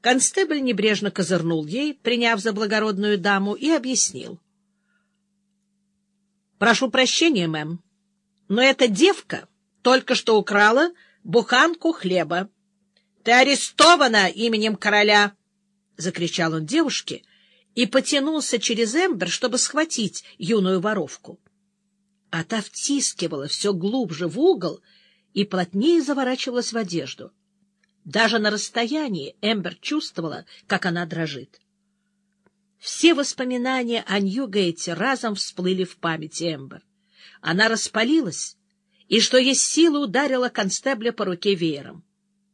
Констебль небрежно козырнул ей, приняв за благородную даму, и объяснил. — Прошу прощения, мэм, но эта девка только что украла буханку хлеба. — Ты арестована именем короля! — закричал он девушке и потянулся через Эмбер, чтобы схватить юную воровку. А та втискивала все глубже в угол и плотнее заворачивалась в одежду. Даже на расстоянии Эмбер чувствовала, как она дрожит. Все воспоминания о Ньюгейте разом всплыли в памяти Эмбер. Она распалилась и, что есть силы, ударила констебля по руке веером.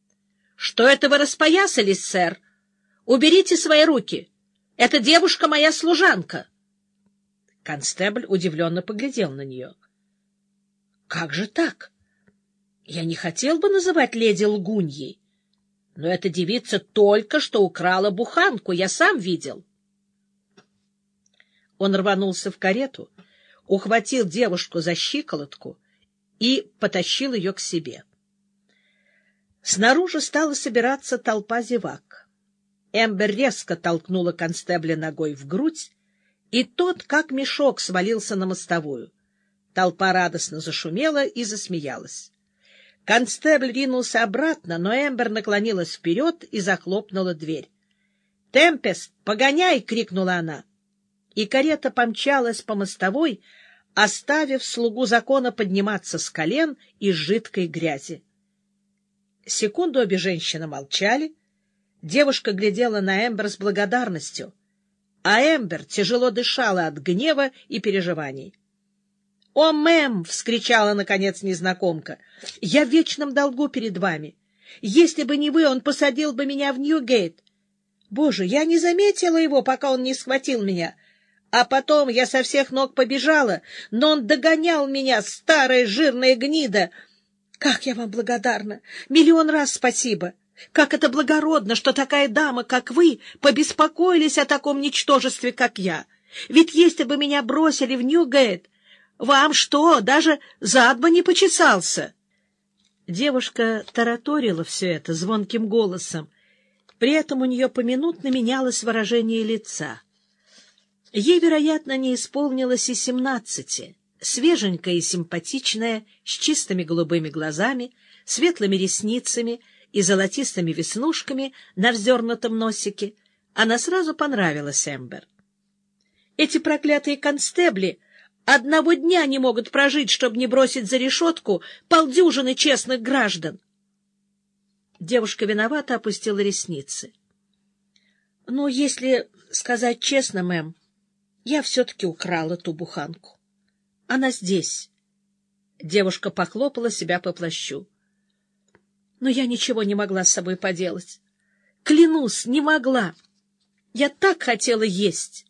— Что это вы распоясались, сэр? Уберите свои руки! Эта девушка моя служанка! Констебль удивленно поглядел на нее. — Как же так? Я не хотел бы называть леди лгуньей. Но эта девица только что украла буханку, я сам видел. Он рванулся в карету, ухватил девушку за щиколотку и потащил ее к себе. Снаружи стала собираться толпа зевак. Эмбер резко толкнула констебля ногой в грудь, и тот, как мешок, свалился на мостовую. Толпа радостно зашумела и засмеялась. Констебль ринулся обратно, но Эмбер наклонилась вперед и захлопнула дверь. «Темпест, погоняй!» — крикнула она. И карета помчалась по мостовой, оставив слугу закона подниматься с колен из жидкой грязи. Секунду обе женщины молчали. Девушка глядела на Эмбер с благодарностью, а Эмбер тяжело дышала от гнева и переживаний. «О, мэм!» — вскричала, наконец, незнакомка. «Я в вечном долгу перед вами. Если бы не вы, он посадил бы меня в Ньюгейт. Боже, я не заметила его, пока он не схватил меня. А потом я со всех ног побежала, но он догонял меня, старая жирная гнида. Как я вам благодарна! Миллион раз спасибо! Как это благородно, что такая дама, как вы, побеспокоились о таком ничтожестве, как я! Ведь если бы меня бросили в Ньюгейт, вам что, даже зад бы не почесался? Девушка тараторила все это звонким голосом. При этом у нее поминутно менялось выражение лица. Ей, вероятно, не исполнилось и семнадцати. Свеженькая и симпатичная, с чистыми голубыми глазами, светлыми ресницами и золотистыми веснушками на вздернутом носике, она сразу понравилась Эмбер. Эти проклятые констебли Одного дня не могут прожить, чтобы не бросить за решетку полдюжины честных граждан. Девушка виновато опустила ресницы. — Ну, если сказать честно, мэм, я все-таки украла ту буханку. Она здесь. Девушка похлопала себя по плащу. Но я ничего не могла с собой поделать. Клянусь, не могла. Я так хотела есть.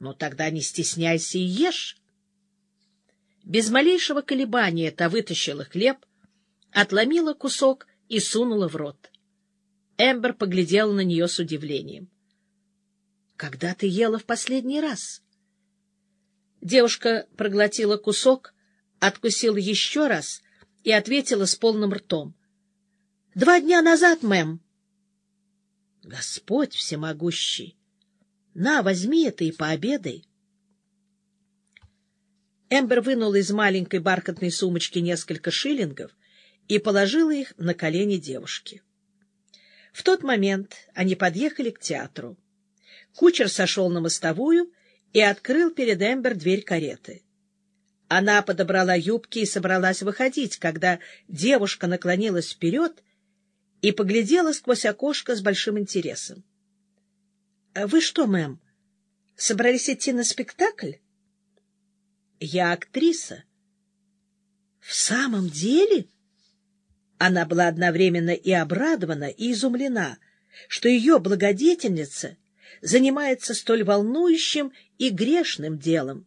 Ну, тогда не стесняйся и ешь. Без малейшего колебания та вытащила хлеб, отломила кусок и сунула в рот. Эмбер поглядела на нее с удивлением. — Когда ты ела в последний раз? Девушка проглотила кусок, откусила еще раз и ответила с полным ртом. — Два дня назад, мэм. — Господь всемогущий! На, возьми это и пообедай. Эмбер вынула из маленькой бархатной сумочки несколько шиллингов и положила их на колени девушки. В тот момент они подъехали к театру. Кучер сошел на мостовую и открыл перед Эмбер дверь кареты. Она подобрала юбки и собралась выходить, когда девушка наклонилась вперед и поглядела сквозь окошко с большим интересом. — Вы что, мэм, собрались идти на спектакль? — Я актриса. — В самом деле? Она была одновременно и обрадована, и изумлена, что ее благодетельница занимается столь волнующим и грешным делом.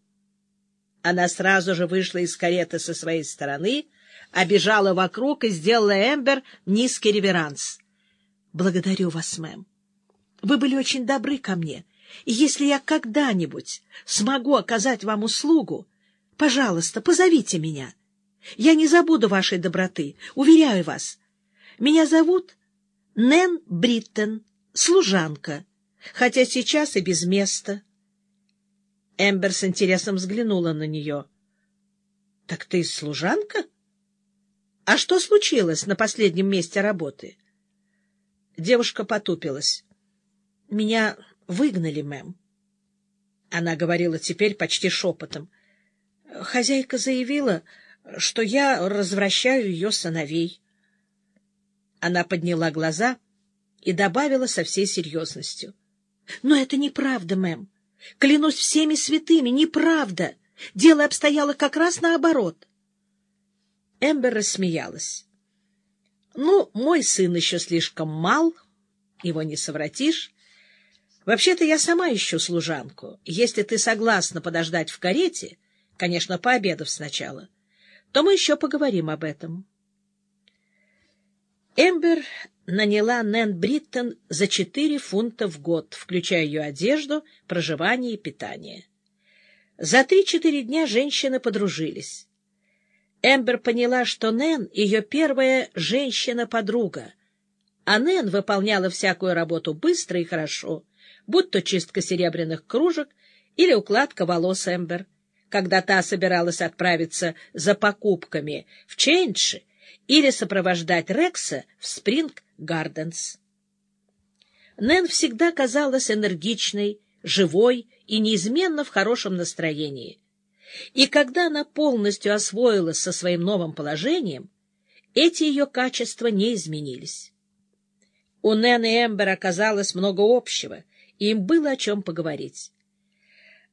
Она сразу же вышла из кареты со своей стороны, обежала вокруг и сделала Эмбер низкий реверанс. — Благодарю вас, мэм. Вы были очень добры ко мне, и если я когда-нибудь смогу оказать вам услугу, пожалуйста, позовите меня. Я не забуду вашей доброты, уверяю вас. Меня зовут Нэн Бриттон, служанка, хотя сейчас и без места. Эмбер с интересом взглянула на нее. — Так ты служанка? А что случилось на последнем месте работы? Девушка потупилась. — Меня выгнали, мэм. Она говорила теперь почти шепотом. Хозяйка заявила, что я развращаю ее сыновей. Она подняла глаза и добавила со всей серьезностью. — Но это неправда, мэм. Клянусь всеми святыми, неправда. Дело обстояло как раз наоборот. Эмбер рассмеялась. — Ну, мой сын еще слишком мал, его не совратишь. Вообще-то я сама ищу служанку. Если ты согласна подождать в карете, конечно, пообедав сначала, то мы еще поговорим об этом. Эмбер наняла Нэн Бриттон за четыре фунта в год, включая ее одежду, проживание и питание. За три-четыре дня женщины подружились. Эмбер поняла, что Нэн — ее первая женщина-подруга, а Нэн выполняла всякую работу быстро и хорошо, будь то чистка серебряных кружек или укладка волос Эмбер, когда та собиралась отправиться за покупками в Чейнши или сопровождать Рекса в Спринг-Гарденс. Нэн всегда казалась энергичной, живой и неизменно в хорошем настроении. И когда она полностью освоилась со своим новым положением, эти ее качества не изменились. У Нэн и Эмбер оказалось много общего, им было о чем поговорить.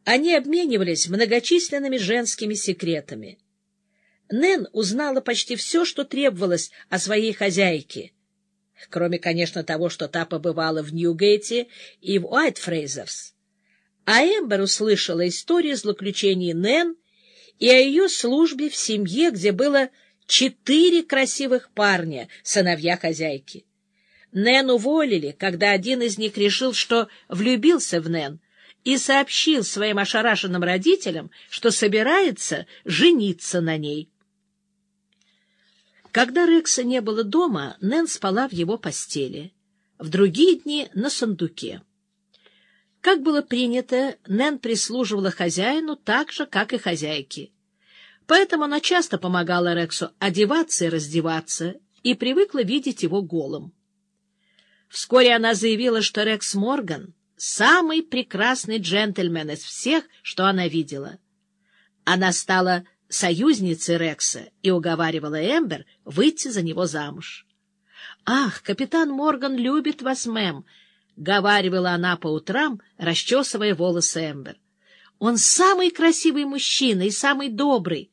Они обменивались многочисленными женскими секретами. Нэн узнала почти все, что требовалось о своей хозяйке, кроме, конечно, того, что та побывала в Ньюгейте и в Уайтфрейзерс. А Эмбер услышала историю злоключений Нэн и о ее службе в семье, где было четыре красивых парня, сыновья хозяйки. Нэн уволили, когда один из них решил, что влюбился в Нэн, и сообщил своим ошарашенным родителям, что собирается жениться на ней. Когда Рекса не было дома, Нэн спала в его постели, в другие дни — на сундуке. Как было принято, Нэн прислуживала хозяину так же, как и хозяйке. Поэтому она часто помогала Рексу одеваться и раздеваться и привыкла видеть его голым. Вскоре она заявила, что Рекс Морган — самый прекрасный джентльмен из всех, что она видела. Она стала союзницей Рекса и уговаривала Эмбер выйти за него замуж. — Ах, капитан Морган любит вас, мэм! — говаривала она по утрам, расчесывая волосы Эмбер. — Он самый красивый мужчина и самый добрый.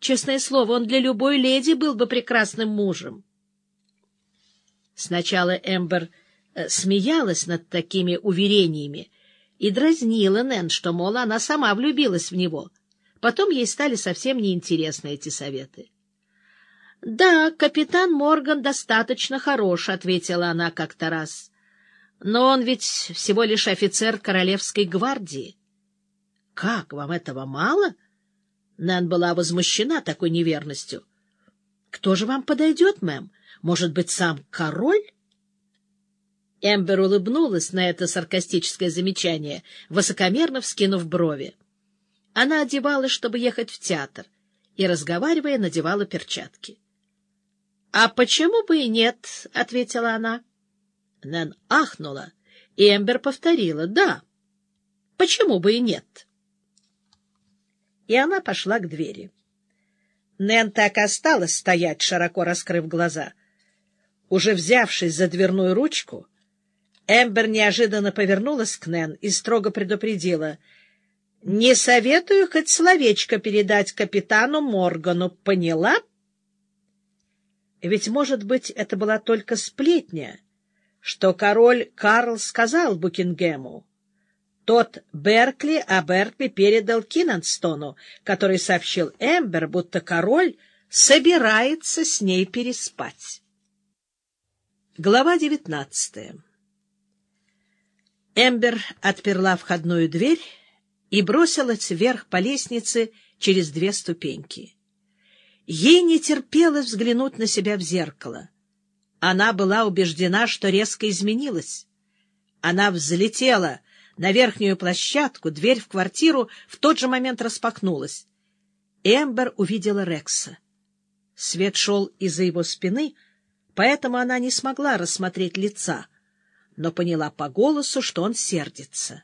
Честное слово, он для любой леди был бы прекрасным мужем. Сначала Эмбер э, смеялась над такими уверениями и дразнила Нэн, что, мол, она сама влюбилась в него. Потом ей стали совсем неинтересны эти советы. — Да, капитан Морган достаточно хорош, — ответила она как-то раз. — Но он ведь всего лишь офицер Королевской гвардии. — Как, вам этого мало? Нэн была возмущена такой неверностью. — Кто же вам подойдет, мэм? — может быть, сам король? Эмбер улыбнулась на это саркастическое замечание, высокомерно вскинув брови. Она одевалась, чтобы ехать в театр, и, разговаривая, надевала перчатки. — А почему бы и нет? — ответила она. Нэн ахнула, и Эмбер повторила. — Да. Почему бы и нет? И она пошла к двери. Нэн так осталась стоять, широко раскрыв глаза — уже взявшись за дверную ручку, Эмбер неожиданно повернулась к Нэн и строго предупредила. — Не советую хоть словечко передать капитану Моргану, поняла? Ведь, может быть, это была только сплетня, что король Карл сказал Букингему. Тот Беркли а Беркли передал Кинанстону, который сообщил Эмбер, будто король собирается с ней переспать. Глава девятнадцатая Эмбер отперла входную дверь и бросилась вверх по лестнице через две ступеньки. Ей не терпелось взглянуть на себя в зеркало. Она была убеждена, что резко изменилась. Она взлетела на верхнюю площадку, дверь в квартиру в тот же момент распахнулась. Эмбер увидела Рекса. Свет шел из-за его спины — поэтому она не смогла рассмотреть лица, но поняла по голосу, что он сердится.